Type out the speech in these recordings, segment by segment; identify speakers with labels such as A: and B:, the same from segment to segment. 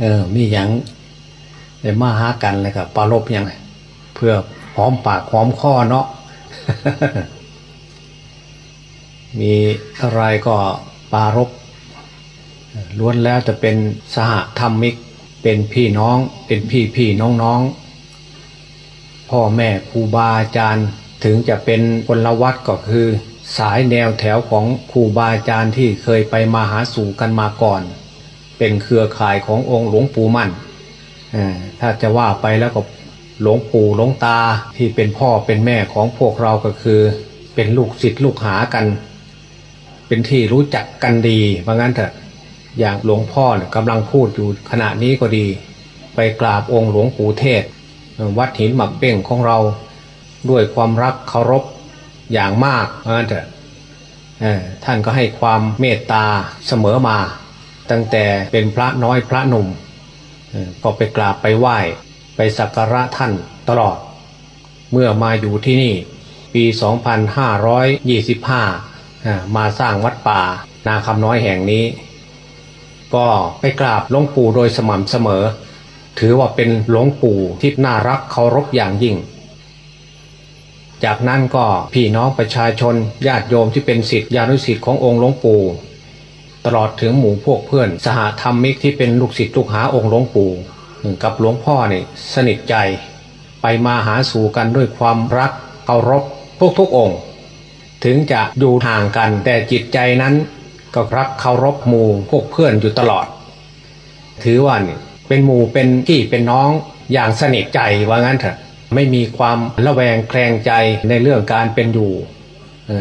A: เออ มีอย่างได้มาหากันเลยกับปลารบยังเพื่อหอมปากหอมคอเนาะมีอะไรก็ปรารบล้วนแล้วจะเป็นสหธรรมิก เป็นพี่น้อง เป็นพี่พี่น้องน้องพ่อแม่ครูบาอาจารย์ถึงจะเป็นพลวัตก็คือ สายแนวแถวของครูบาอาจารย์ที่เคยไปมาหาสู่กันมาก่อน เป็นเครือข่ายขององค์หลวงปู่มั่นถ้าจะว่าไปแล้วก็หลวงปู่หลวงตาที่เป็นพ่อเป็นแม่ของพวกเราก็คือ เป็นลูกศิษย์ลูกหากัน เป็นที่รู้จักกันดีเพราะงั้นเถอะอย่างหลวงพ่อกำลังพูดอยู่ขณะนี้ก็ดี ไปกราบองค์หลวงปู่เทศ วัดหินหมักเป้งของเราด้วยความรักเคารพอย่างมากเพราะงั้นเถอะท่านก็ให้ความเมตตาเสมอมา ตั้งแต่เป็นพระน้อยพระหนุ่มก็ไปกราบไปไหว้ ไปสักการะท่านตลอด เมื่อมาอยู่ที่นี่ปี 2525 มาสร้างวัดป่า นาคำน้อยแห่งนี้ ก็ไปกราบหลวงปู่โดยสม่ำเสมอ ถือว่าเป็นหลวงปู่ที่น่ารักเคารพอย่างยิ่ง จากนั้นก็พี่น้องประชาชนญาติโยมที่เป็นศิษยานุศิษย์ขององค์หลวงปู่ ตลอดถึงหมู่พวกเพื่อน สหธรรมิกที่เป็นลูกศิษย์ลูกหาองค์หลวงปู่กับหลวงพ่อเนี่ยสนิทใจ ไปมาหาสู่กันด้วยความรักเคารพทุกทุกองค์ ถึงจะอยู่ห่างกันแต่จิตใจนั้น ก็รักเคารพหมู่พวกเพื่อนอยู่ตลอด ถือว่านี่เป็นหมู่เป็นพี่เป็นน้องอย่างสนิทใจว่างั้นเถอะไม่มีความระแวงแคลงใจในเรื่องการเป็นอยู่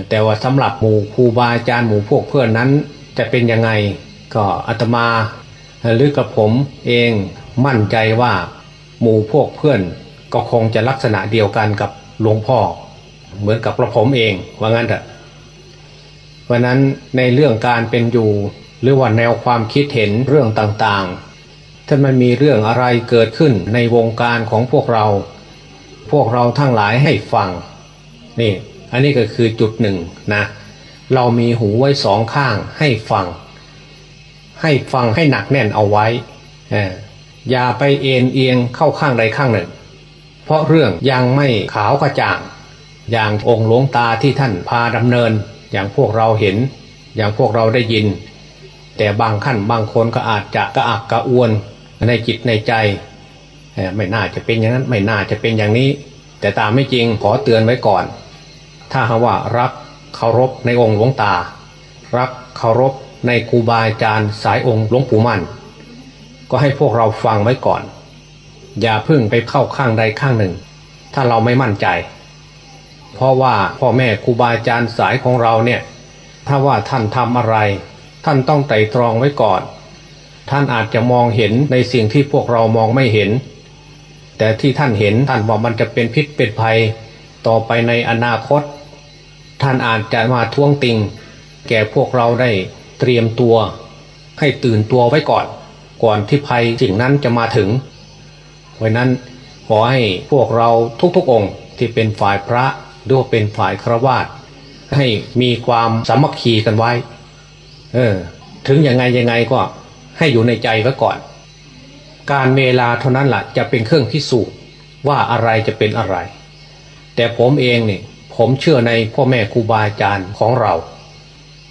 A: แต่ว่าสำหรับหมู่ครูบาอาจารย์หมู่พวกเพื่อนนั้น จะเป็นยังไงก็อาตมาหรือกับผมเองมั่นใจว่าหมู่พวกเพื่อนก็คงจะลักษณะเดียวกันกับหลวงพ่อ เหมือนกับกระผมเองว่างั้นเถอะเพราะนั้นในเรื่องการเป็นอยู่หรือว่าแนวความคิดเห็นเรื่องต่างๆ ถ้ามันมีเรื่องอะไรเกิดขึ้นในวงการของพวกเรา พวกเราทั้งหลายให้ฟังนี่ อันนี้ก็คือจุดหนึ่งนะ เรามีหูไว้สองข้างให้ฟัง ให้ฟังให้หนักแน่นเอาไว้อย่าไปเอ็นเอียงเข้าข้างใดข้างหนึ่ง เพราะเรื่องยังไม่ขาวกระจ่าง อย่างองค์หลวงตาที่ท่านพาดำเนิน อย่างพวกเราเห็น อย่างพวกเราได้ยิน แต่บางขั้นบางคนก็อาจจะกระอักกระอ่วนในจิตในใจไม่น่าจะเป็นอย่างนั้นไม่น่าจะเป็นอย่างนี้ แต่ตามไม่จริงขอเตือนไว้ก่อน ถ้าหาว่ารัก เคารพในองค์หลวงตา รักเคารพในครูบาอาจารย์สายองค์หลวงปู่มั่น ก็ให้พวกเราฟังไว้ก่อน อย่าพิ่งไปเข้าข้างใดข้างหนึ่ง ถ้าเราไม่มั่นใจ เพราะว่าพ่อแม่ครูบาอาจารย์สายของเราเนี่ยถ้าว่าท่านทำอะไร ท่านต้องไต่ตรองไว้ก่อน ท่านอาจจะมองเห็นในสิ่งที่พวกเรามองไม่เห็น แต่ที่ท่านเห็นท่านว่ามันจะเป็นพิษเป็นภัย ต่อไปในอนาคต ท่านอาจจะมาท้วงติง แก่พวกเราได้เตรียมตัว ให้ตื่นตัวไว้ก่อน ก่อนที่ภัยสิ่งนั้นจะมาถึงเพราะนั้นขอให้พวกเราทุกๆองค์ที่เป็นฝ่ายพระหรือว่าเป็นฝ่ายครวาสให้มีความสามัคคีกันไว้ เออ ถึงยังไงยังไงก็ให้อยู่ในใจไว้ก่อน การเวลาเท่านั้นแหละจะเป็นเครื่องพิสูจน์ว่าอะไรจะเป็นอะไร แต่ผมเองเนี่ย ผมเชื่อในพ่อแม่ครูบาอาจารย์ของเรา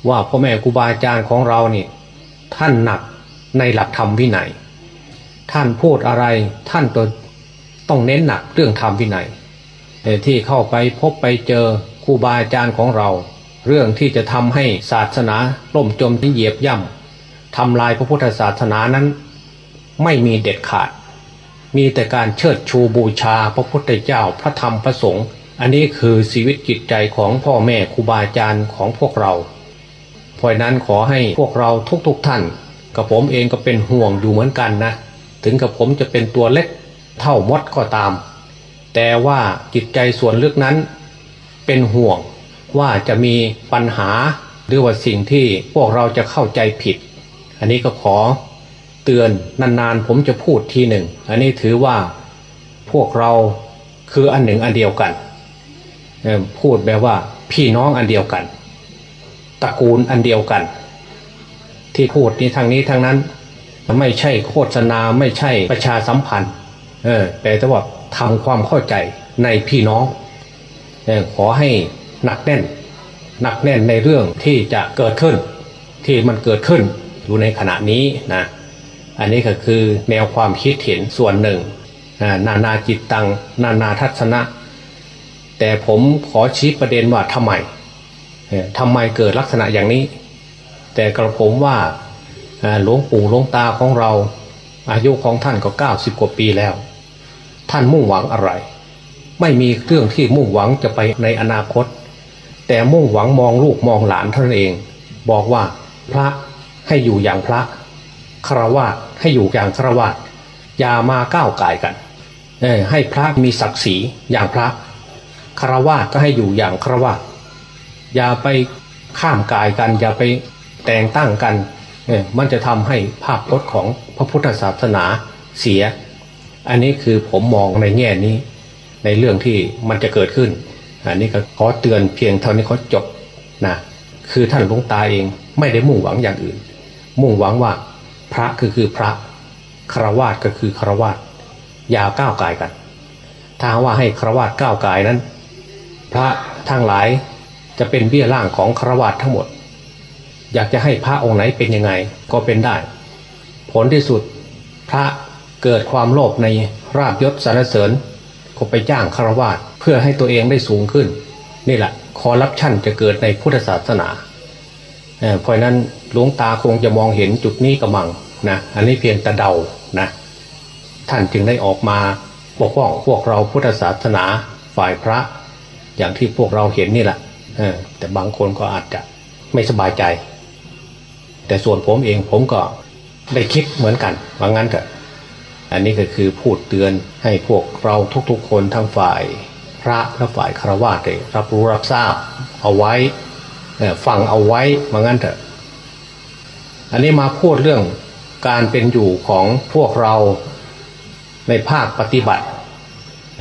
A: ว่าพ่อแม่ครูบาอาจารย์ของเราเนี่ยท่านหนักในหลักธรรมวินัย ท่านพูดอะไรท่านตัวต้องเน้นหนักเรื่องธรรมวินัยที่เข้าไปพบไปเจอครูบาอาจารย์ของเรา เรื่องที่จะทำให้ศาสนาล่มจมที่เหยียบย่ำทำลายพระพุทธศาสนานั้น ไม่มีเด็ดขาด มีแต่การเชิดชูบูชาพระพุทธเจ้าพระธรรมพระสงฆ์ อันนี้คือชีวิตจิตใจของพ่อแม่ครูบาอาจารย์ของพวกเรา เพราะนั้นขอให้พวกเราทุกๆทท่าน กับผมเองก็เป็นห่วงอยู่เหมือนกันนะ ถึงกับผมจะเป็นตัวเล็กเท่ามดก็ตาม แต่ว่าจิตใจส่วนลึกนั้น เป็นห่วงว่าจะมีปัญหาหรือว่าสิ่งที่พวกเราจะเข้าใจผิด อันนี้ก็ขอเตือนนานๆผมจะพูดทีหนึ่ง อันนี้ถือว่าพวกเราคืออันหนึ่งอันเดียวกัน พูดแบบว่า พี่น้องอันเดียวกันตระกูลอันเดียวกัน ที่พูดนี้ทางนี้ทางนั้นไม่ใช่โฆษณาไม่ใช่ประชาสัมพันธ์ เออแต่ว่าทำความเข้าใจในพี่น้องออขอให้หนักแน่น หนักแน่นในเรื่องที่จะเกิดขึ้น ที่มันเกิดขึ้นอยู่ในขณะนี้นะอันนี้ก็คือแนวความคิดเห็นส่วนหนึ่ง นานาจิตตัง นานาทัศนะ แต่ผมขอชี้ประเด็นว่าทำไมทำไมเกิดลักษณะอย่างนี้ แต่กระผมว่าหลวงปู่หลวงตาของเรา อายุของท่านก็เก้าสิบกว่าปีแล้ว ท่านมุ่งหวังอะไร ไม่มีเรื่องที่มุ่งหวังจะไปในอนาคต แต่มุ่งหวังมองลูกมองหลานท่านเอง บอกว่าพระให้อยู่อย่างพระครวะให้อยู่อย่างครวะอย่ามาก้าวไก่กันให้พระมีศักดิ์ศรีอย่างพระ คารวะก็ให้อยู่อย่างคารวะอย่าไปข้ามกายกัน อย่าไปแต่งตั้งกันเนี่ยมันจะทำให้ภาพพจน์ของพระพุทธศาสนาเสีย อันนี้คือผมมองในแง่นี้ ในเรื่องที่มันจะเกิดขึ้น อันนี้ก็ขอเตือนเพียงเท่านี้เขาจบนะคือท่านหลวงตาเองไม่ได้มุ่งหวังอย่างอื่น มุ่งหวังว่าพระคือคือพระครวาสก็คือครวาสอย่าก้าวกายกัน ถ้าว่าให้ครวาสก้าวกายนั้น พระทั้งหลายจะเป็นเบี้ยล่างของคารวาสทั้งหมด อยากจะให้พระองค์ไหนเป็นยังไงก็เป็นได้ ผลที่สุดพระเกิดความโลภในราบยศสรรเสริญก็ไปจ้างคารวาสเพื่อให้ตัวเองได้สูงขึ้น นี่แหละคอรับชั่นจะเกิดในพุทธศาสนาเพราะนั้นหลวงตาคงจะมองเห็นจุดนี้กระมังนะอันนี้เพียงแต่เดานะท่านจึงได้ออกมาปกป้องพวกเราพุทธศาสนาฝ่ายพระ อย่างที่พวกเราเห็นนี่แหละแต่บางคนก็อาจจะไม่สบายใจ แต่ส่วนผมเองผมก็ได้คิดเหมือนกันว่างั้นเถอะอันนี้ก็คือพูดเตือนให้พวกเราทุกๆคนทั้งฝ่าย พระและฝ่ายคารวะได้รับรู้รับทราบเอาไว้ฟังเอาไว้ว่างั้นเถอะ อันนี้มาพูดเรื่องการเป็นอยู่ของพวกเราในภาคปฏิบัติ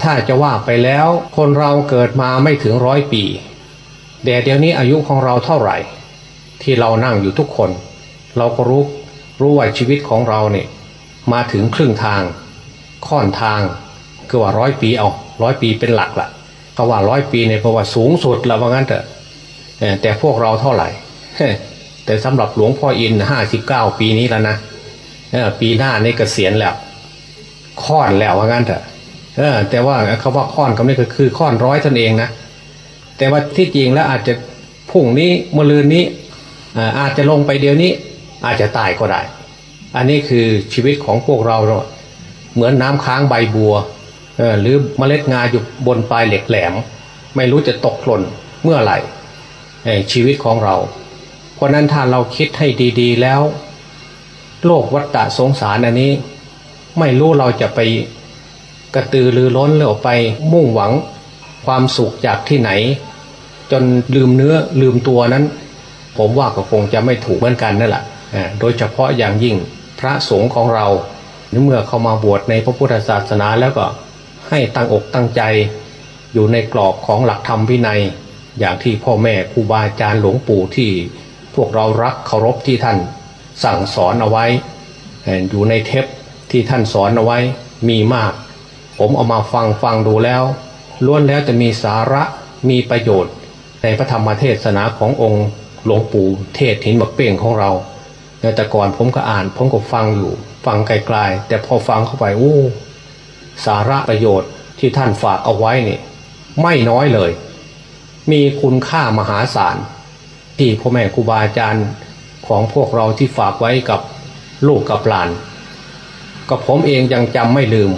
A: ถ้าจะว่าไปแล้วคนเราเกิดมาไม่ถึงร้อยปีแต่เดี๋ยวนี้อายุของเราเท่าไหร่ ที่เรานั่งอยู่ทุกคน เราก็รู้รู้ว่าชีวิตของเราเนี่ยมาถึงครึ่งทาง ค่อนทางคือว่าร้อยปีเอาร้อยปีเป็นหลักละก็ว่าร้อยปีเนี่ยเพราะว่าสูงสุดแล้วว่างั้นเถอะแต่พวกเราเท่าไหร่แต่สำหรับหลวงพ่ออินห้าสิบเก้าปีนี้แล้วนะปีหน้านี่เกษียณแล้วค่อนแล้วว่างั้นเถอะ แต่ว่าเขาว่าค่อนคำนี้ก็คือค่อนร้อยตนเองนะแต่ว่าที่จริงแล้วอาจจะพุ่งนี้มะลืนนี้อาจจะลงไปเดียวนี้ อาจจะตายก็ได้ อันนี้คือชีวิตของพวกเราเหมือนน้ำค้างใบบัวหรือเมล็ดงาอยู่บนปลายเหล็กแหลม ไม่รู้จะตกหล่นเมื่อไหร่ชีวิตของเรา เพราะนั้นถ้าเราคิดให้ดีๆแล้ว โลกวัฏฏะสงสารอันนี้ ไม่รู้เราจะไป กระตือรือร้นหรือไปมุ่งหวังความสุขจากที่ไหน จนลืมเนื้อลืมตัวนั้น ผมว่าก็คงจะไม่ถูกเหมือนกันนั่นแหละโดยเฉพาะอย่างยิ่งพระสงฆ์ของเราเมื่อเข้ามาบวชในพระพุทธศาสนาแล้วก็ให้ตั้งอกตั้งใจ อยู่ในกรอบของหลักธรรมวินัย อย่างที่พ่อแม่ครูบาอาจารย์หลวงปู่ที่พวกเรารักเคารพที่ท่านสั่งสอนเอาไว้ อยู่ในเทปที่ท่านสอนเอาไว้มีมาก ผมเอามาฟังฟังดูแล้วล้วนแล้วจะมีสาระมีประโยชน์ ในพระธรรมเทศนาขององค์หลวงปู่เทศหินบักเป้งของเราแต่ก่อนผมก็อ่านผมก็ฟังอยู่ ฟังไกลๆแต่พอฟังเข้าไปโอ้สาระประโยชน์ที่ท่านฝากเอาไว้เนี่ยไม่น้อยเลย มีคุณค่ามหาศาล ที่พ่อแม่ครูบาอาจารย์ของพวกเราที่ฝากไว้กับลูกกับหลาน ก็ผมเองยังจำไม่ลืม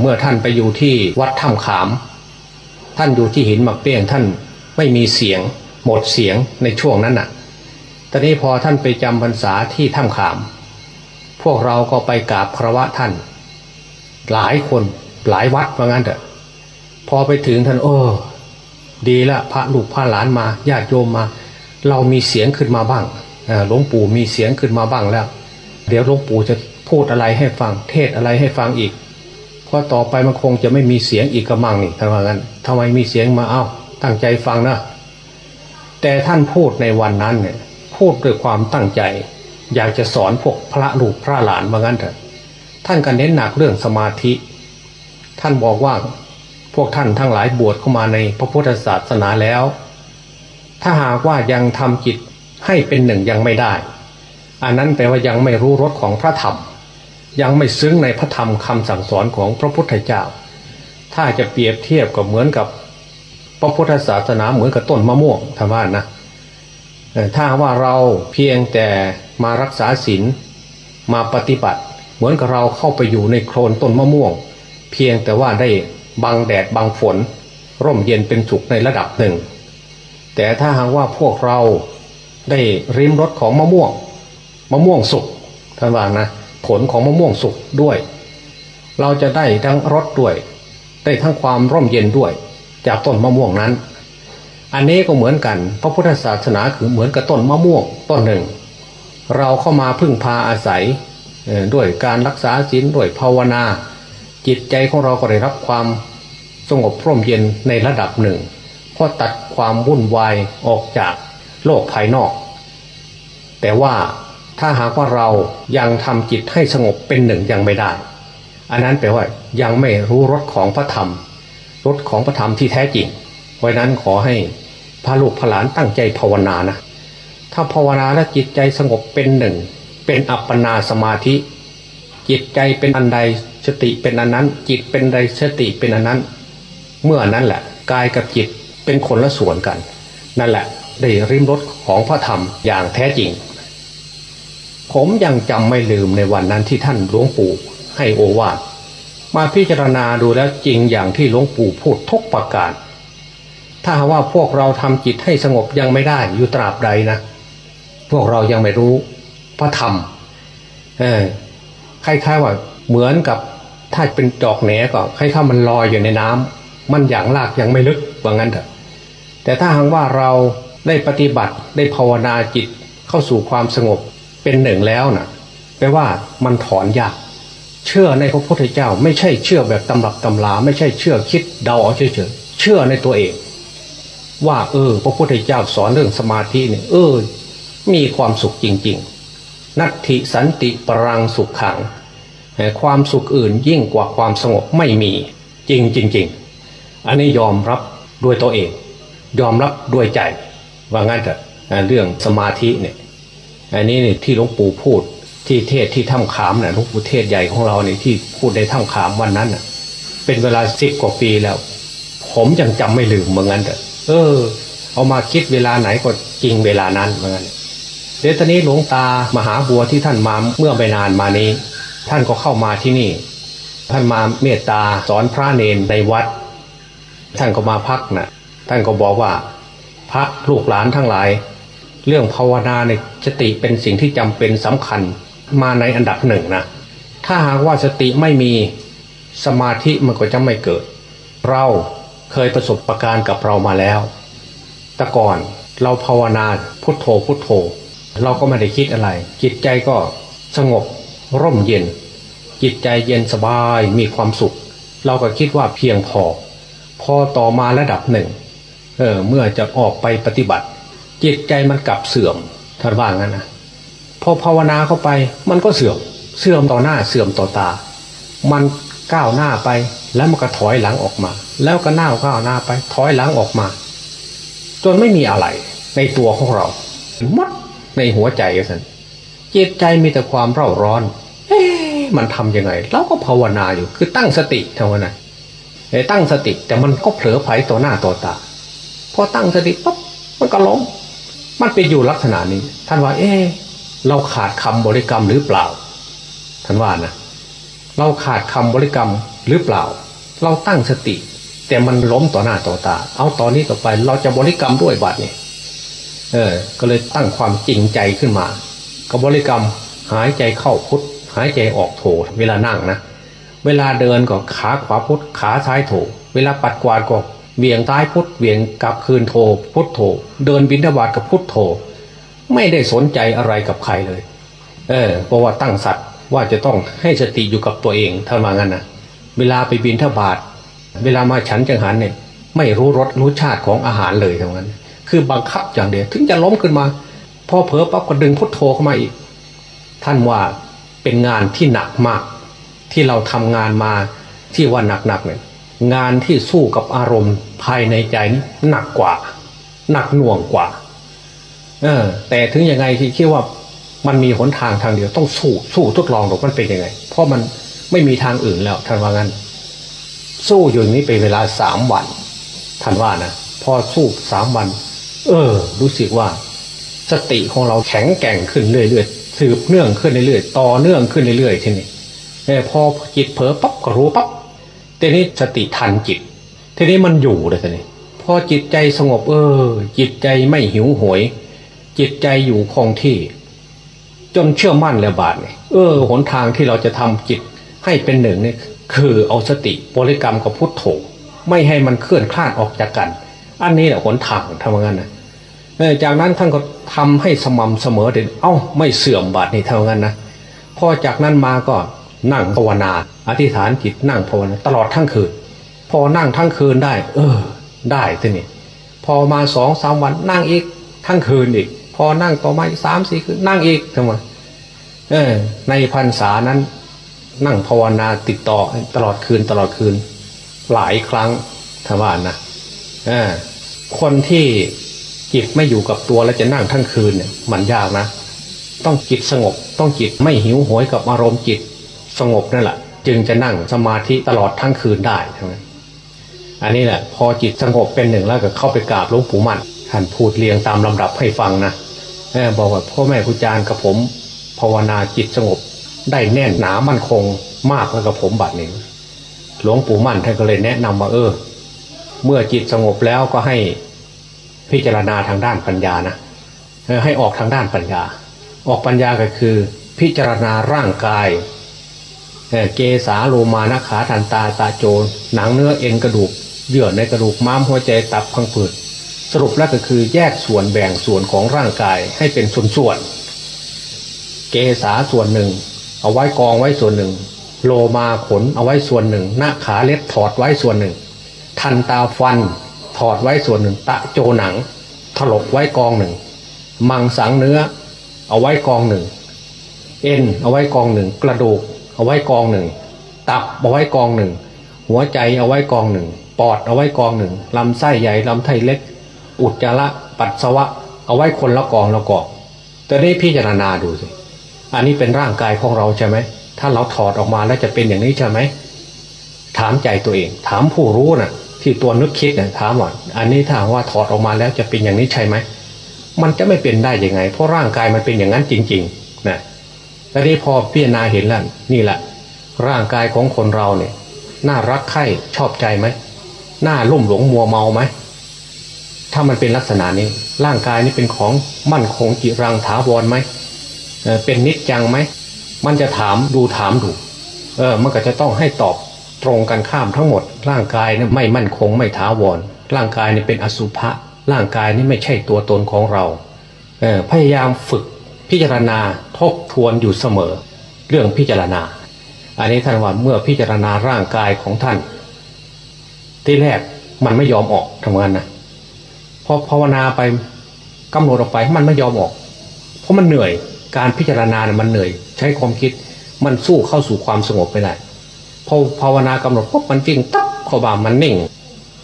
A: เมื่อท่านไปอยู่ที่วัดถ้ำขาม ท่านอยู่ที่หินหมักเปี้ยงท่านไม่มีเสียง หมดเสียงในช่วงนั้นน่ะ ตอนนี้พอท่านไปจำพรรษาที่ถ้ำขาม พวกเราก็ไปกราบพระวะท่าน หลายคนหลายวัดว่างั้นเถอะ พอไปถึงท่านโอ้ดีละพระลูกพระหลานมาญาติโยมมา เรามีเสียงขึ้นมาบ้างหลวงปู่มีเสียงขึ้นมาบ้างแล้ว เดี๋ยวหลวงปู่จะพูดอะไรให้ฟัง เทศอะไรให้ฟังอีก ราะต่อไปมันคงจะไม่มีเสียงอีกกระมังนี่ท่านว่างั้นทำไมมีเสียงมาเอา้า ตั้งใจฟังนะ แต่ท่านพูดในวันนั้นเนี่ยพูดด้วยความตั้งใจ อยากจะสอนพวกพระลูกพระหลานว่างั้นเถอะ ท่านก็เน้นหนักเรื่องสมาธิ ท่านบอกว่าพวกท่านทั้งหลายบวชเข้ามาในพระพุทธศาสนาแล้ว ถ้าหากว่ายังทำจิตให้เป็นหนึ่งยังไม่ได้ อันนั้นแปลว่ายังไม่รู้รสของพระธรรม ยังไม่ซึ้งในพระธรรมคำสั่งสอนของพระพุทธเจ้า ถ้าจะเปรียบเทียบกับเหมือนกับ พระพุทธศาสนาเหมือนกับต้นมะม่วงทว่านะถ้าว่าเราเพียงแต่มารักษาศีลมาปฏิบัติ เหมือนกับเราเข้าไปอยู่ในโคลนต้นมะม่วง เพียงแต่ว่าได้บังแดดบังฝน ร่มเย็นเป็นสุขในระดับหนึ่ง แต่ถ้าหากว่าพวกเราได้ริมรสของมะม่วง มะม่วงสุกท่านว่านะ ผลของมะม่วงสุกด้วย เราจะได้ทั้งรสด้วย ได้ทั้งความร่มเย็นด้วย จากต้นมะม่วงนั้น อันนี้ก็เหมือนกัน พระพุทธศาสนาคือเหมือนกับต้นมะม่วงต้นหนึ่ง เราเข้ามาพึ่งพาอาศัยด้วยการรักษาศีลด้วยภาวนา จิตใจของเราก็ได้รับความสงบร่มเย็นในระดับหนึ่งเพราะตัดความวุ่นวายออกจากโลกภายนอก แต่ว่า ถ้าหากว่าเรายังทำจิตให้สงบเป็นหนึ่งยังไม่ได้ อันนั้นแปลว่ายังไม่รู้รสของพระธรรมรสของพระธรรมที่แท้จริงเพราะนั้นขอให้พระลูกพระหลานตั้งใจภาวนานะ ถ้าภาวนาและจิตใจสงบเป็นหนึ่ง เป็นอัปปนาสมาธิ จิตใจเป็นอันใดสติเป็นอันนั้น จิตเป็นใดสติเป็นอันนั้น เมื่อนั้นแหละกายกับจิตเป็นคนละส่วนกัน นั่นแหละได้ริมรถของพระธรรมอย่างแท้จริง ผมยังจำไม่ลืมในวันนั้นที่ท่านหลวงปู่ให้โอวาทมาพิจารณาดูแล้วจริงอย่างที่หลวงปู่พูดทุกประการ ถ้าว่าพวกเราทำจิตให้สงบยังไม่ได้อยู่ตราบใดนะ พวกเรายังไม่รู้พระธรรมเออคล้ายๆว่าเหมือนกับถ้าเป็นจอกแหนก็คล้ายๆมันลอยอยู่ในน้ำมันอย่างลากยังไม่ลึกว่างั้นเถอะแต่ถ้าหากว่าเราได้ปฏิบัติได้ภาวนาจิตเข้าสู่ความสงบ เป็นหนึ่งแล้วนะ่ะแปลว่ามันถอนยาก เชื่อในพระพุทธเจ้า ไม่ใช่เชื่อแบบตำรับตำลาไม่ใช่เชื่อคิดเดาเอาเฉยๆเชื่อในตัวเอง ว่า เออ พระพุทธเจ้าสอนเรื่องสมาธิเนี่ยเออ มีความสุขจริง ๆ นัตถิสันติปรังสุขขังความสุขอื่นยิ่งกว่าความสงบไม่มีจริงจริงๆอันนี้ยอมรับด้วยตัวเอง ยอมรับด้วยใจ ว่างั้นเถอะเรื่องสมาธิเนี่ย อันนี้เนี่ยที่หลวงปู่พูดที่เทศที่ถ้ำขามนะ่ะหลวงปู่เทศใหญ่ของเราเนี่ยที่พูดในถ้ำขามวันนั้นน่ะ เป็นเวลาสิบกว่าปีแล้ว ผมยังจำไม่ลืมเหมือนกันเถอะเออ เอามาคิดเวลาไหนก็จริงเวลานั้นเหมือนกันเดี๋ยวตอนนี้หลวงตามหาบัวที่ท่านมาเมื่อไม่นานมานี้ ท่านก็เข้ามาที่นี่ ท่านมาเมตตาสอนพระเนนในวัด ท่านก็มาพักนะ่ะ ท่านก็บอกว่า พระลูกหลานทั้งหลาย เรื่องภาวนาในสติเป็นสิ่งที่จำเป็นสำคัญมาในอันดับหนึ่งนะถ้าหากว่าสติไม่มีสมาธิมันก็จะไม่เกิด เราเคยประสบประการกับเรามาแล้ว แต่ก่อนเราภาวนาพุทโธพุทโธ เราก็ไม่ได้คิดอะไร จิตใจก็สงบร่มเย็น จิตใจเย็นสบายมีความสุข เราก็คิดว่าเพียงพอ พอต่อมาระดับหนึ่งเออเมื่อจะออกไปปฏิบัติ จิตใจมันกลับเสื่อมท่านว่างั้นนะพอภาวนาเข้าไปมันก็เสื่อมเสื่อมต่อหน้าเสื่อมต่อตา มันก้าวหน้าไปแล้วมันก็ถอยหลังออกมา แล้วก็หน้าก้าวหน้าไป ถอยหลังออกมา จนไม่มีอะไรในตัวของเรามัดในหัวใจกันจิตใจมีแต่ความเร่าร้อน เอ๊มันทํำยังไงเราก็ภาวนาอยู่คือตั้งสติเท่านั้นตั้งสติแต่มันก็เผลอไผต่อหน้าต่อตาพอตั้งสติปุ๊บมันก็ล้ม มันเป็นอยู่ลักษณะนี้ ท่านว่า เอ๊เราขาดคำบริกรรมหรือเปล่า ท่านว่านะเราขาดคำบริกรรมหรือเปล่า เราตั้งสติ แต่มันล้มต่อหน้าต่อตา เอาตอนนี้ต่อไป เราจะบริกรรมด้วยบัดเนี่ยเออ ก็เลยตั้งความจริงใจขึ้นมา ก็บริกรรมหายใจเข้าพุทหายใจออกโถเวลานั่งนะ เวลาเดินก็ขาขวาพุทขาซ้ายโถ เวลาปัดกวาดก็ เบี่ยงซ้ายพุทธเบี่ยงกลับคืนโถพุทโถเดินบินทบาทกับพุทโถไม่ได้สนใจอะไรกับใครเลย เออเพราะว่าตั้งสัตว์ว่าจะต้องให้สติอยู่กับตัวเองท่านว่างั้นนะเวลาไปบินทบาทเวลามาฉันจังหันเนี่ยไม่รู้รสรู้ชาติของอาหารเลยทั้งนั้น คือบังคับอย่างเดียวถึงจะล้มขึ้นมาพอเผลอปั๊บก็ดึงพุทโธเข้ามาอีก ท่านว่าเป็นงานที่หนักมาก ที่เราทำงานมาที่ว่าหนักๆเนี่ย งานที่สู้กับอารมณ์ภายในใจนี่หนักกว่า หนักหน่วงกว่า เออ แต่ถึงยังไงที่คิดว่ามันมีหนทางทางเดียวต้องสู้สู้ทดลองดูมันเป็นยังไง เพราะมันไม่มีทางอื่นแล้วท่านว่างั้น สู้อยู่อย่างนี้เป็นเวลาสามวันท่านว่านะพอสู้สามวัน เออ รู้สึกว่า สติของเราแข็งแกร่งขึ้นเรื่อยๆสืบเนื่องขึ้นเรื่อยๆต่อเนื่องขึ้นเรื่อยๆทีนี้พอจิตเผลอปั๊บก็รู้ปั๊บ ทีนี้สติทันจิต ทีนี้มันอยู่เลยทีนี้พอจิตใจสงบเออ จิตใจไม่หิวโหวยจิตใจอยู่คงที่ จนเชื่อมั่นแล้วบาทเนี่ยเออหนทางที่เราจะทำจิตให้เป็นหนึ่งเนี่ยคือเอาสติบริกรรมกับพุทโธไม่ให้มันเคลื่อนคลาดออกจากกัน อันนี้แหละหนทางทำงานนะจากนั้นท่านก็ทำให้สม่ำเสมอเด่นเอ้าไม่เสื่อมบาทนี่เท่านั้นนะพอจากนั้นมาก็ นั่งภาวนา อธิษฐานจิตนั่งภาวนาตลอดทั้งคืน พอนั่งทั้งคืนได้ เออ ได้ทีนี้พอมาสองสามวันนั่งอีกทั้งคืนอีก พอนั่งต่อมาอีกสามสี่คืนนั่งอีกทำไมเออ ในพรรษานั้น นั่งภาวนาติดต่อตลอดคืนตลอดคืน หลายครั้งถ้าว่านะเออคนที่จิตไม่อยู่กับตัวแล้วจะนั่งทั้งคืนเนี่ยมันยากนะ ต้องจิตสงบ ต้องจิตไม่หิวโหยกับอารมณ์จิต สงบนั่นแหละจึงจะนั่งสมาธิตลอดทั้งคืนได้ใช่ไหมอันนี้แหละพอจิตสงบเป็นหนึ่งแล้วก็เข้าไปกราบหลวงปู่มั่นท่านพูดเรียงตามลำดับให้ฟังนะเออบอกว่าพ่อแม่ครูอาจารย์กับผมภาวนาจิตสงบได้แน่นหนามั่นคงมากแล้วกับผมบัดนี้หลวงปู่มั่นท่านก็เลยแนะนำว่าเออ เมื่อจิตสงบแล้วก็ให้พิจารณาทางด้านปัญญานะให้ออกทางด้านปัญญา ออกปัญญาก็คือ พิจารณาร่างกาย เเกสาโลมานะขาทันตาตาโจรหนังเนื้อเอ็นกระดูกเยื่อในกระดูกม้ามหัวใจตับพังผืดสรุปแล้วก็คือแยกส่วนแบ่งส่วนของร่างกายให้เป็นส่วนๆเกสาส่วนหนึ่ง เอาไว้กองไว้ส่วนหนึ่ง โลมาขนเอาไว้ส่วนหนึ่ง หน้าขาเล็บถอดไว้ส่วนหนึ่ง ทันตาฟันถอดไว้ส่วนหนึ่ง ตะโจหนัง ถลกไว้กองหนึ่ง มังสังเนื้อ เอาไว้กองหนึ่ง เอ็นเอาไว้กองหนึ่ง กระดูก เอาไว้กองหนึ่ง ตับเอาไว้กองหนึ่ง หัวใจเอาไว้กองหนึ่ง ปอดเอาไว้กองหนึ่งลำไส้ใหญ่ลำไส้เล็ก อุจจาระปัสสาวะ เอาไว้คนละกองละกองแต่ได้พิจารณาดูสิอันนี้เป็นร่างกายของเราใช่ไหมถ้าเราถอดออกมาแล้วจะเป็นอย่างนี้ใช่ไหมถามใจตัวเอง ถามผู้รู้นะ่ะ ที่ตัวนึกคิดนะ่ะถามว่าอันนี้ถ้าว่าถอดออกมาแล้วจะเป็นอย่างนี้ใช่ไหมมันจะไม่เป็นได้ยังไง เพราะร่างกายมันเป็นอย่างนั้นจริง ๆนะ แต่นี้พอพิจารณาเห็นแล้วนี่แหละ ร่างกายของคนเราเนี่ย น่ารักใคร่ชอบใจไหมน่าลุ่มหลงมัวเมาไหมถ้ามันเป็นลักษณะนี้ ร่างกายนี้เป็นของมั่นคงจิรังถาวรไหมเออเป็นนิจจังไหมมันจะถามดูถามดูเออมันก็จะต้องให้ตอบตรงกันข้ามทั้งหมด ร่างกายนี่ไม่มั่นคงไม่ถาวร ร่างกายนี่เป็นอสุภะร่างกายนี่ไม่ใช่ตัวตนของเราเออพยายามฝึก พิจารณาทบทวนอยู่เสมอ เรื่องพิจารณา อันนี้ท่านว่าเมื่อพิจารณาร่างกายของท่าน ที่แรกมันไม่ยอมออกทำงานนะพอภาวนาไปกำหนดออกไปมันไม่ยอมออก เพราะมันเหนื่อยการพิจารณาเนี่ยมันเหนื่อย ใช้ความคิดมันสู้เข้าสู่ความสงบไปได้พอภาวนากำหนดปุ๊บมันจริงตั๊บเข้ามามันนิ่ง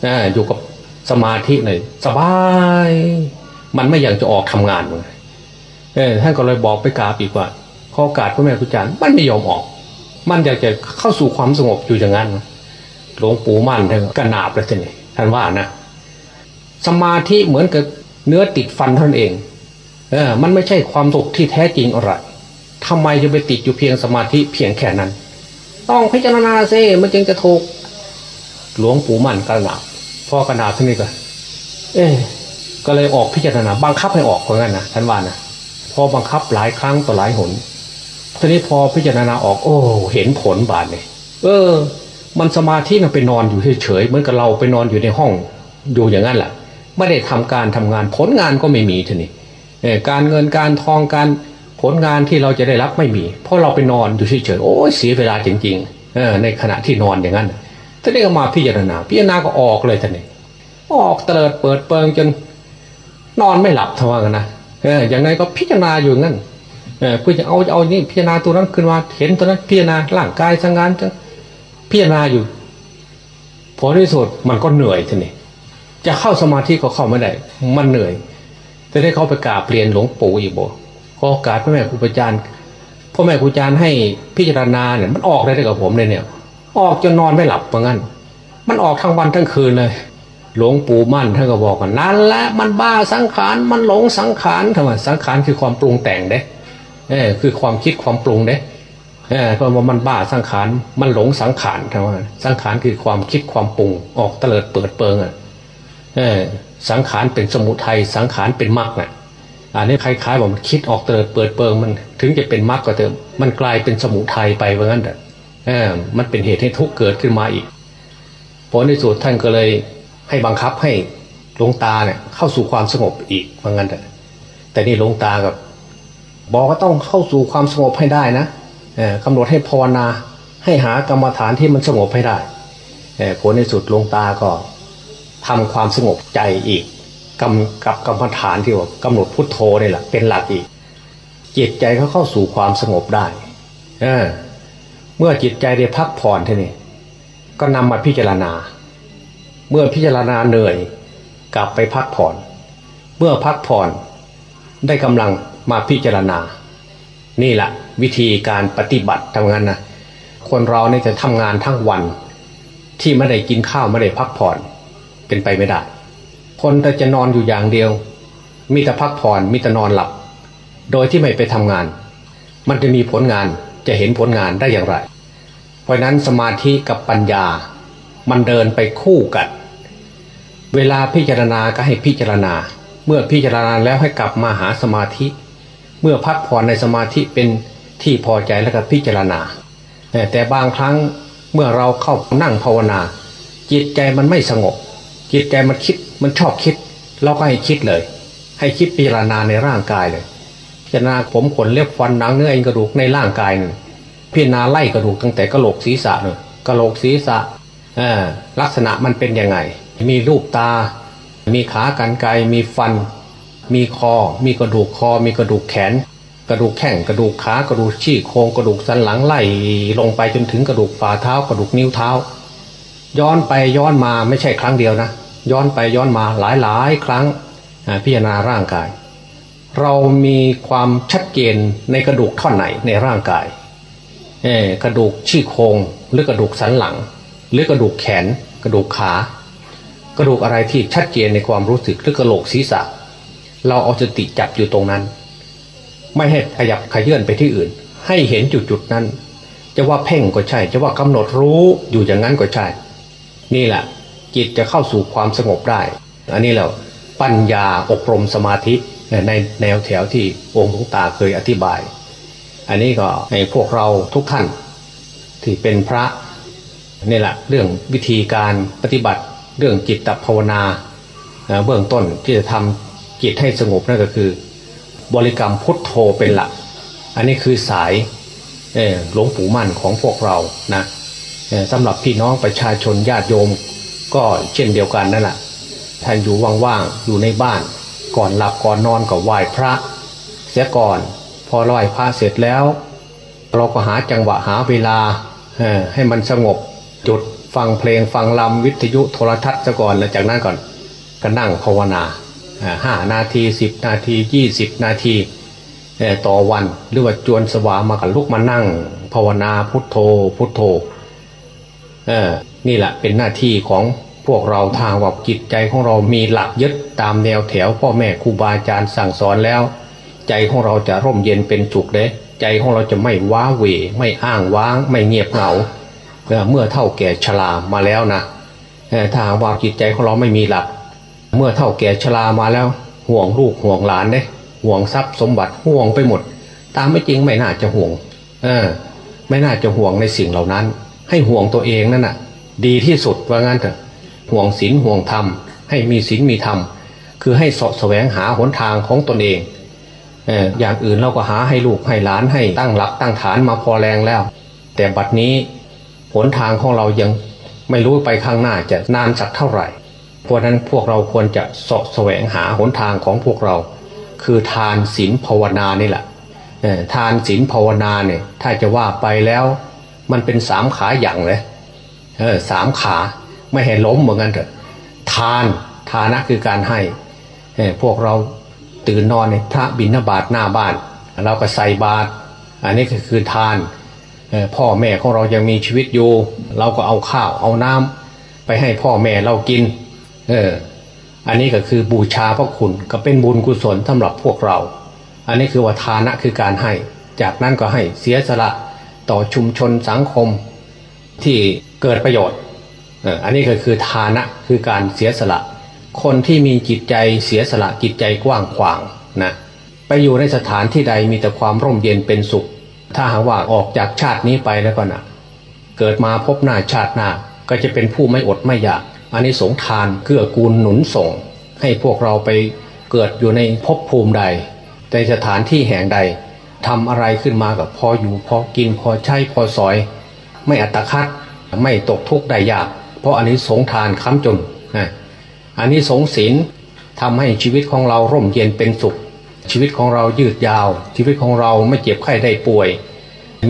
A: นะอยู่กับสมาธิเลยสบาย มันไม่อยากจะออกทำงานเลย เออท่านก็เลยบอกไปกราบอีกว่าข้อกาสพระแม่ครูอาจาร์มันไม่ยอมออก มันอยากจะเข้าสู่ความสงบอยู่อย่างนั้นหลวงปู่มั่นท่านก็หนาบเลยท่านท่านว่านะสมาธิเหมือนกับเนื้อติดฟันท่านเอง เออ มันไม่ใช่ความสุขที่แท้จริงอะไรทำไมจะไปติดอยู่เพียงสมาธิเพียงแค่นั้น ต้องพิจารณาเซมันจึงจะถูกหลวงปู่มั่นกระหนาบพ่อกระหนาบท่านนี้ก็เอ๊ก็เลยออกพิจารณาบังคับให้ออกเพราะงั้นนะท่านว่านะ อบังคับหลายครั้งต่อหลายหนทีนี้พอพิจารณาออก โอ้เห็นผลบาดเลยเออ มันสมาธิมันไปนอนอยู่เฉยๆเหมือนกับเราไปนอนอยู่ในห้องอยู่อย่างนั้นแหละไม่ได้ทำการทำงานผลงานก็ไม่มีทีนี้การเงินการทองการผลงานที่เราจะได้รับไม่มี เพราะเราไปนอนอยู่เฉยๆโอ้เสียเวลาจริงๆในขณะที่นอนอย่างนั้นท่านนี้ก็มาพิจารณาพิจารณาก็ออกเลยท่านนี้ออกเตลิดเปิดเปิงจนนอนไม่หลับทว่ากันนะ อย่างไรก็พิจารณาอยู่งั้นเพื่อจะเอาเอานี่พิจารณาตัวนั้นขึ้นมาเห็นตัวนั้นพิจารณาร่างกายสังขารจะพิจารณาอยู่พอที่สุดมันก็เหนื่อยทีนี้จะเข้าสมาธิก็เข้าไม่ได้ มันเหนื่อยจะได้เข้าไปกราบเรียนหลวงปู่อีกบ่ขอโอกาสพ่อแม่ครูอาจารย์พ่อแม่ครูอาจารย์ให้พิจารณาเนี่ยมันออกได้กับผมเลยเนี่ย ออกจนนอนไม่หลับเหมือนกันมันออกทั้งวันทั้งคืนเลย หลวงปู่มั่นท่านก็บอกกันนั่นแหละมันบ้าสังขารมันหลงสังขารทำไมสังขารคือความปรุงแต่งเด้เออคือความคิดความปรุงเด้เออเพราะว่ามันบ้าสังขารมันหลงสังขารทำไมสังขารคือความคิดความปรุงออกเตลิดเปิดเปิงอะเออสังขารเป็นสมุทัยสังขารเป็นมรรคน่ะอันนี้คล้ายๆว่ามันคิดออกเตลิดเปิดเปิงมันถึงจะเป็นมรรคก็เถอะมันกลายเป็นสมุทัยไปว่างั้นแต่เออมันเป็นเหตุให้ทุกข์เกิดขึ้นมาอีกผลในสุดท่านก็เลย ให้บังคับให้หลวงตาเนี่ยเข้าสู่ความสงบอีกว่างั้นแต่แต่นี่หลวงตากับ บอกว่าต้องเข้าสู่ความสงบให้ได้นะกำหนดให้ภาวนาให้หากรรมฐานที่มันสงบให้ได้ผลในสุดหลวงตาก็ทำความสงบใจอีกกำกับกรรมฐานที่ว่ากำหนดพุทโธนี่แหละเป็นหลักอีก จิตใจเขาเข้าสู่ความสงบได้เเมื่อจิตใจได้พักผ่อนทีนี้ก็นำมาพิจารณา เมื่อพิจารณาเหนื่อยกลับไปพักผ่อน เมื่อพักผ่อนได้กำลังมาพิจารณา นี่แหละวิธีการปฏิบัติทำงานนะคนเราเนี่ยจะทำงานทั้งวัน ที่ไม่ได้กินข้าวไม่ได้พักผ่อนเป็นไปไม่ได้ คนแต่จะนอนอยู่อย่างเดียว มีแต่พักผ่อนมีแต่นอนหลับ โดยที่ไม่ไปทำงาน มันจะมีผลงานจะเห็นผลงานได้อย่างไร เพราะนั้นสมาธิกับปัญญามันเดินไปคู่กัน เวลาพิจารณาก็ให้พิจารณา เมื่อพิจารณาแล้วให้กลับมาหาสมาธิ เมื่อพักผ่อนในสมาธิเป็นที่พอใจแล้วก็พิจารณา แต่บางครั้งเมื่อเราเข้านั่งภาวนา จิตใจมันไม่สงบ จิตใจมันคิดมันชอบคิด เราก็ให้คิดเลย ให้คิดพิจารณาในร่างกายเลยพิจารณาผมขนเล็บฟันหนังเนื้อเอ็นกระดูกในร่างกายนี่พิจารณาไล่กระดูกตั้งแต่กระโหลกศีรษะเลยกระโหลกศีรษะลักษณะมันเป็นยังไง มีรูปตา มีขากันไกรมีฟัน มีคอ มีกระดูกคอ มีกระดูกแขน กระดูกแข้งกระดูกขากระดูกชี้โครงกระดูกสันหลังไล่ลงไปจนถึงกระดูกฝ่าเท้ากระดูกนิ้วเท้า ย้อนไปย้อนมาไม่ใช่ครั้งเดียวนะ ย้อนไปย้อนมาหลายหลายครั้งพิจารณาร่างกาย เรามีความชัดเจนในกระดูกท่อนไหนในร่างกายกระดูกชี้โครงหรือกระดูกสันหลัง หรือกระดูกแขน กระดูกขา กระดูกอะไรที่ชัดเจนในความรู้สึกหรือกระโหลกศีรษะ เราเอาสติจับอยู่ตรงนั้น ไม่ให้ขยับขยื่นไปที่อื่น ให้เห็นจุดจุดนั้น จะว่าเพ่งก็ใช่ จะว่ากำหนดรู้อยู่อย่างนั้นก็ใช่ นี่แหละจิตจะเข้าสู่ความสงบได้ อันนี้แล้วปัญญาอบรมสมาธิในแนวแถวที่องค์หลวงตาเคยอธิบาย อันนี้ก็ให้พวกเราทุกท่านที่เป็นพระนี่แหละเรื่องวิธีการปฏิบัติ เรื่องจิตตภาวนาเบื้องต้นที่จะทำจิตให้สงบนั่นก็คือ บริกรรมพุทโธเป็นหลัก อันนี้คือสายหลวงปู่มั่นของพวกเรานะสำหรับพี่น้องประชาชนญาติโยมก็เช่นเดียวกันนั่นแหละท่านอยู่ว่างๆอยู่ในบ้าน ก่อนหลับก่อนนอนก็ไหว้พระ เสียก่อนพอไหว้พระเสร็จแล้ว เราก็หาจังหวะหาเวลาให้มันสงบจุด ฟังเพลงฟังลำวิทยุโทรทัศน์ซะก่อนแล้วจากนั้นก่อนก็นั่งภาวนาห้านาทีสิบนาทียี่สิบนาทีต่อวันหรือว่าจวนสวามากับลุกมานั่ง ภาวนาพุทโธพุทโธเออนี่แหละเป็นหน้าที่ของพวกเราทางว่าจิตใจของเรามีหลักยึดตามแนวแถวพ่อแม่ครูบาอาจารย์สั่งสอนแล้ว ใจของเราจะร่มเย็นเป็นจุกเด้ใจของเราจะไม่ว้าเหวไม่อ้างว้าง ไม่เงียบเหงา เมื่อเท่าแก่ชรามาแล้วนะถ้าว่าจิตใจของเราไม่มีหลัก เมื่อเท่าแก่ชรามาแล้ว ห่วงลูกห่วงหลานเด้ห่วงทรัพย์สมบัติห่วงไปหมด ตามไม่จริงไม่น่าจะห่วง เออ ไม่น่าจะห่วงในสิ่งเหล่านั้น ให้ห่วงตัวเองนั่นน่ะ ดีที่สุดว่างั้นเถอะห่วงศีลห่วงธรรม ให้มีศีลมีธรรม คือให้สาะแสวงหาหนทางของตนเองเอออย่างอื่นเราก็หาให้ลูกให้หลานให้ตั้งหลักตั้งฐานมาพอแรงแล้ว แต่บัดนี้ หนทางของเรายังไม่รู้ไปข้างหน้าจะนานสักเท่าไหร่ เพราะนั้นพวกเราควรจะสาะแสวงหาหนทางของพวกเรา คือทานศีลภาวนานี่แหละทานศีลภาวนาเนี่ยถ้าจะว่าไปแล้ว มันเป็นสามขาอย่างเลยเออสามขาไม่ให้ล้มเหมือนกันเถอะทานทานะคือการให้พวกเราตื่นนอนในพระบิณฑบาตหน้าบ้าน เราก็ใส่บาตรอันนี้ก็คือทาน พ่อแม่ของเรายังมีชีวิตอยู่ เราก็เอาข้าวเอาน้ำไปให้พ่อแม่เรากิน เออ อันนี้ก็คือบูชาพระคุณก็เป็นบุญกุศลสำหรับพวกเรา อันนี้คือว่าทานะคือการให้ จากนั้นก็ให้เสียสละต่อชุมชนสังคมที่เกิดประโยชน์อันนี้ก็คือทานะคือการเสียสละ คนที่มีจิตใจเสียสละจิตใจกว้างขวางนะไปอยู่ในสถานที่ใดมีแต่ความร่มเย็นเป็นสุข ถ้าหากว่าออกจากชาตินี้ไปแล้วก็นะเกิดมาพบหน้าชาติหน้าก็จะเป็นผู้ไม่อดไม่อยากอันนี้สงทานเกื้อกูลหนุนส่ง ให้พวกเราไปเกิดอยู่ในภพภูมิใดในสถานที่แห่งใดทำอะไรขึ้นมากับพออยู่พอกินพอใช้พอสอย ไม่อัตคัดไม่ตกทุกข์ได้ยาก เพราะอันนี้สงทานค้ำจนนะอันนี้สงศีลทำให้ชีวิตของเราร่มเย็นเป็นสุข ชีวิตของเรายืดยาว ชีวิตของเราไม่เจ็บไข้ได้ป่วย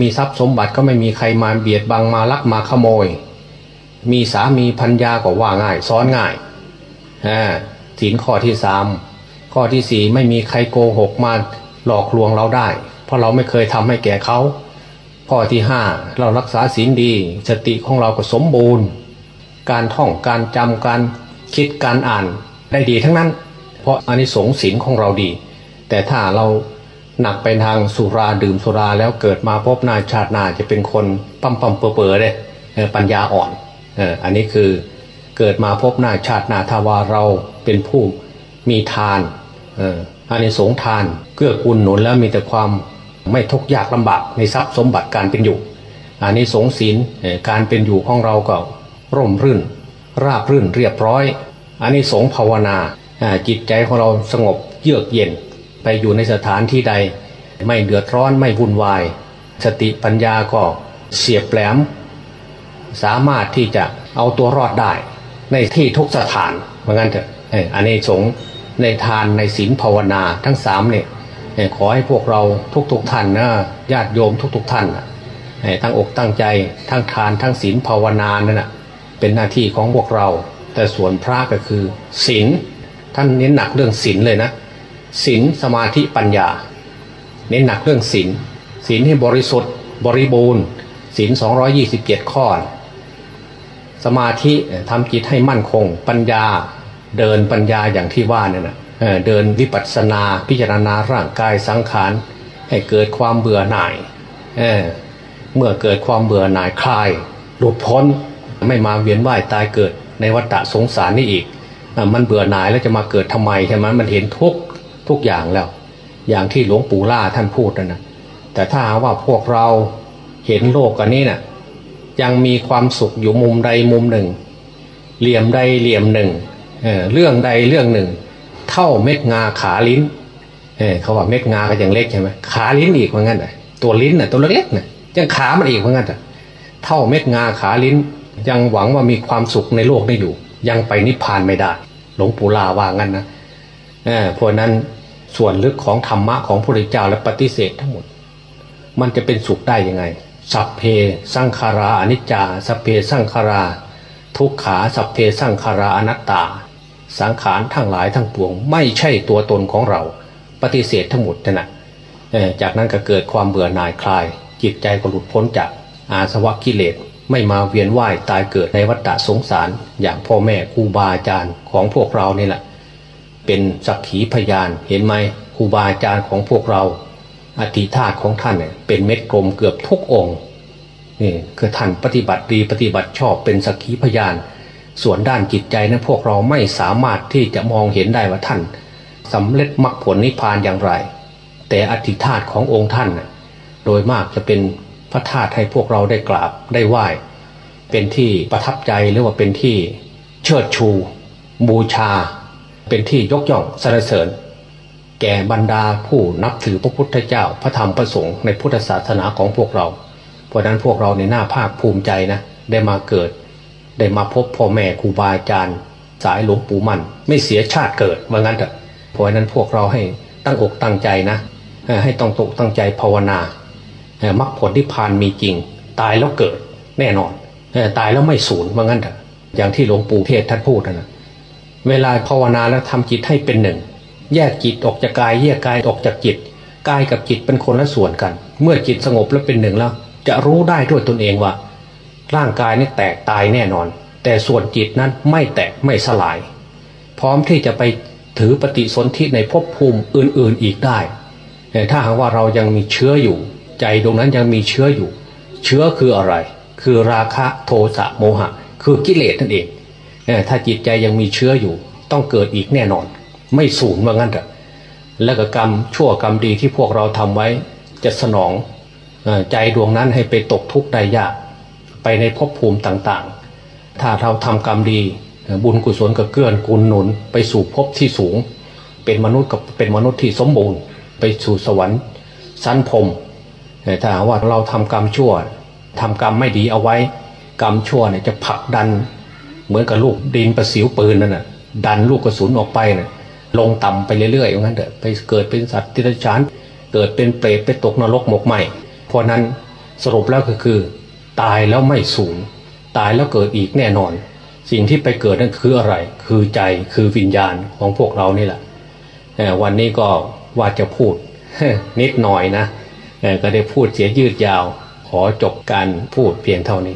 A: มีทรัพย์สมบัติก็ไม่มีใครมาเบียดบังมาลักมาขโมย มีสามีพัญญาก็ว่าง่ายซ้อนง่ายศีลข้อที่สามข้อที่สี่ไม่มีใครโกหกมาหลอกลวงเราได้ เพราะเราไม่เคยทำให้แก่เขาข้อที่ห้าเรารักษาศีลดีสติของเราก็สมบูรณ์ การท่องการจำการคิดการอ่านได้ดีทั้งนั้น เพราะอันนี้สงสินของเราดี แต่ถ้าเราหนักไปทางสุราดื่มสุราแล้วเกิดมาพบนาชาตินาจะเป็นคนปั๊มปั๊มเปอเปอเลยปัญญาอ่อนอันนี้คือเกิดมาพบนาชาตินาทาวาเราเป็นผู้มีทานอันนี้สงทานเกื้อกูลหนุนแล้วมีแต่ความไม่ทุกข์ยากลำบากในทรัพย์สมบัติการเป็นอยู่อันนี้สงศีลการเป็นอยู่ของเราก็ร่มรื่น ราบรื่นเรียบร้อย อันนี้สงภาวนาจิตใจของเราสงบเยือกเย็น ไปอยู่ในสถานที่ใด ไม่เดือดร้อนไม่วุ่นวาย สติปัญญาก็เสียบแหลม สามารถที่จะเอาตัวรอดได้ ในที่ทุกสถานเหมือนกันเถอะอันนี้สงในทานในศีลภาวนาทั้งสามเนี่ยขอให้พวกเราทุกๆทท่านนะญาติโยมทุกๆทท่านทั้งอกตั้งใจทั้งทานทั้งศีลภาวนานั่นนะเป็นหน้าที่ของพวกเรา แต่ส่วนพระก็คือศีลท่านเน้นหนักเรื่องศีลเลยนะ ศีลสมาธิปัญญา เน้นหนักเรื่องศีลศีลให้บริสุทธิ์ บริบูรณ์ศีลสองยี่สิบเจ็ดข้อ สมาธิทำจิตให้มั่นคง ปัญญาเดินปัญญาอย่างที่ว่าเนี่ยนะเดินวิปัสสนาพิจารณาร่างกายสังขารให้เกิดความเบื่อหน่ายเเมื่อเกิดความเบื่อหน่ายคลาย หลุดพ้นไม่มาเวียนว่ายตายเกิดในวัฏสงสารนี่อีก มันเบื่อหน่ายแล้วจะมาเกิดทำไมใช่ไหมมันเห็นทุก ทุกอย่างแล้ว อย่างที่หลวงปู่ล่าท่านพูดนะนะแต่ถ้าว่าพวกเราเห็นโลกอันนี้นะ่ะยังมีความสุขอยู่มุมใดมุมหนึ่ง เหลี่ยมใดเหลี่ยมหนึ่งเเรื่องใดเรื่องหนึ่ง เท่าเม็ดงาขาลิ้นเเขาว่าเม็ดงาก็ยังเล็กใช่ไหมขาลิ้นอีกเหมือนกันเลยตัวลิ้นน่ะตัวเล็กๆน่ะยังขามันอีกเหมือนกันเท่าเม็ดงาขาลิ้น ยังหวังว่ามีความสุขในโลกนี้อยู่ ยังไปนิพพานไม่ได้ หลวงปู่ลาว่างั้นนะ เพราะนั้นส่วนลึกของธรรมะของพระพุทธเจ้าและปฏิเสธทั้งหมด มันจะเป็นสุขได้ยังไง สัพเพสังขาราอนิจจา สัพเพสังขารา ทุกขาสัพเพสังขาราอนัตตา สังขารทั้งหลายทั้งปวง ไม่ใช่ตัวตนของเรา ปฏิเสธทั้งหมดนะจากนั้นก็เกิดความเบื่อหน่ายคลาย จิตใจก็หลุดพ้นจากอาสวะกิเลสไม่มาเวียนว่ายตายเกิดในวัฏสงสาร อย่างพ่อแม่ครูบาอาจารย์ของพวกเรานี่แหละ เป็นสักขีพยานเห็นไหมครูบาอาจารย์ของพวกเราอธิธาตของท่านเนี่ยเป็นเม็ดกลมเกือบทุกองค์นี่คือท่านปฏิบัติดีปฏิบัติชอบเป็นสักขีพยาน ส่วนด้านจิตใจนะั้นพวกเราไม่สามารถที่จะมองเห็นได้ว่าท่านสำเร็จมรรคผลนิพพานอย่างไร แต่อธิธาตขององค์ท่านโดยมากจะเป็นพระธาตุให้พวกเราได้กราบได้ไหว้ เป็นที่ประทับใจหรือว่าเป็นที่เชิดชู บูชา เป็นที่ยกย่องสรรเสริญ แก่บรรดาผู้นับถือพระพุทธเจ้าพระธรรมพระสงฆ์ในพุทธศาสนาของพวกเรา เพราะนั้นพวกเราในหน้าภาคภูมิใจนะได้มาเกิด ได้มาพบพ่อแม่ครูบาอาจารย์ สายหลวงปู่มันไม่เสียชาติเกิดว่างั้นเถอะเพราะนั้นพวกเราให้ตั้งอกตั้งใจนะให้ต้องตกตั้งใจภาวนามรรคผลที่พานมีจริง ตายแล้วเกิดแน่นอนตายแล้วไม่สูญว่างั้นเถอะอย่างที่หลวงปู่เทศท่านพูดนะ เวลาภาวนาแล้วทำจิตให้เป็นหนึ่ง แยกจิตออกจากกายแยกกายออกจากจิตกายกับจิตเป็นคนละส่วนกัน เมื่อจิตสงบแล้วเป็นหนึ่งแล้ว จะรู้ได้ด้วยตนเองว่า ร่างกายนี่แตกตายแน่นอน แต่ส่วนจิตนั้นไม่แตกไม่สลาย พร้อมที่จะไปถือปฏิสนธิในภพภูมิอื่นๆอีกได้แต่ถ้าหากว่าเรายังมีเชื้ออยู่ ใจตรงนั้นยังมีเชื้ออยู่ เชื้อคืออะไร คือราคะโทสะโมหะ คือกิเลสนั่นเอง ถ้าจิตใจยังมีเชื้ออยู่ ต้องเกิดอีกแน่นอน ไม่สูญว่างั้นเถอะและกกรรมชั่วกรรมดีที่พวกเราทำไว้ จะสนองใจดวงนั้นให้ไปตกทุกข์ได้ยากไปในภพภูมิต่างๆ ถ้าเราทำกรรมดี บุญกุศลก็เกื้อนกูลหนุน ไปสู่ภพที่สูง เป็นมนุษย์กับเป็นมนุษย์ที่สมบูรณ์ ไปสู่สวรรค์สั้นพรมถ้าว่าเราทำกรรมชั่วทำกรรมไม่ดีเอาไว้ กรรมชั่วเนี่ยจะผลักดัน เหมือนกับลูกดินประสิวปืนนั่นน่ะดันลูกกระสุนออกไปเนี่ยลงต่ำไปเรื่อยๆอย่างนั้นเถอะไปเกิดเป็นสัตว์ที่รฉานเกิดเป็นเปรตไปตกนรกหมกไหมเพราะนั้นสรุปแล้วก็คือ ตายแล้วไม่สูญตายแล้วเกิดอีกแน่นอน สิ่งที่ไปเกิดนั่นคืออะไร คือใจคือวิญญาณของพวกเรานี่แหละวันนี้ก็ว่าจะพูดนิดหน่อยนะก็ได้พูดเสียยืดยาว ขอจบการพูดเพียงเท่านี้